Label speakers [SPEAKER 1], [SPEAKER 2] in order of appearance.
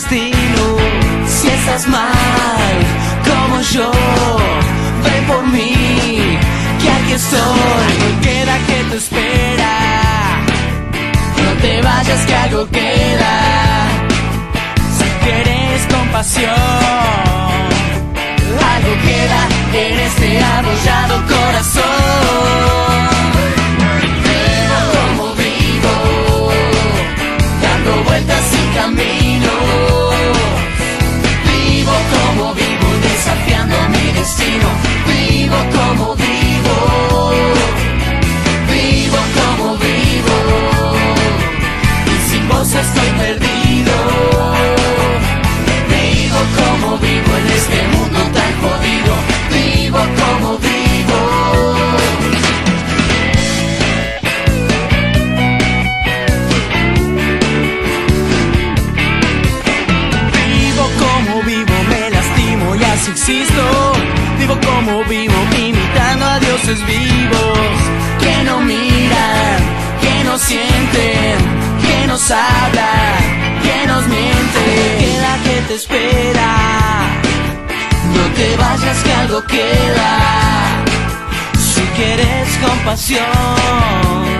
[SPEAKER 1] Si estás mal, como yo, ven por mí, que aquí estoy. No queda que te espera. No te vayas, que algo queda. Si quieres compasión, algo queda en este arrollado corazón. Vivo como vivo, dando vueltas sin camino. It's Tino. Vivos que no miran, que no sienten, que nos hablan, que nos mienten. Queda que te espera, no te vayas que algo queda. Si quieres compasión,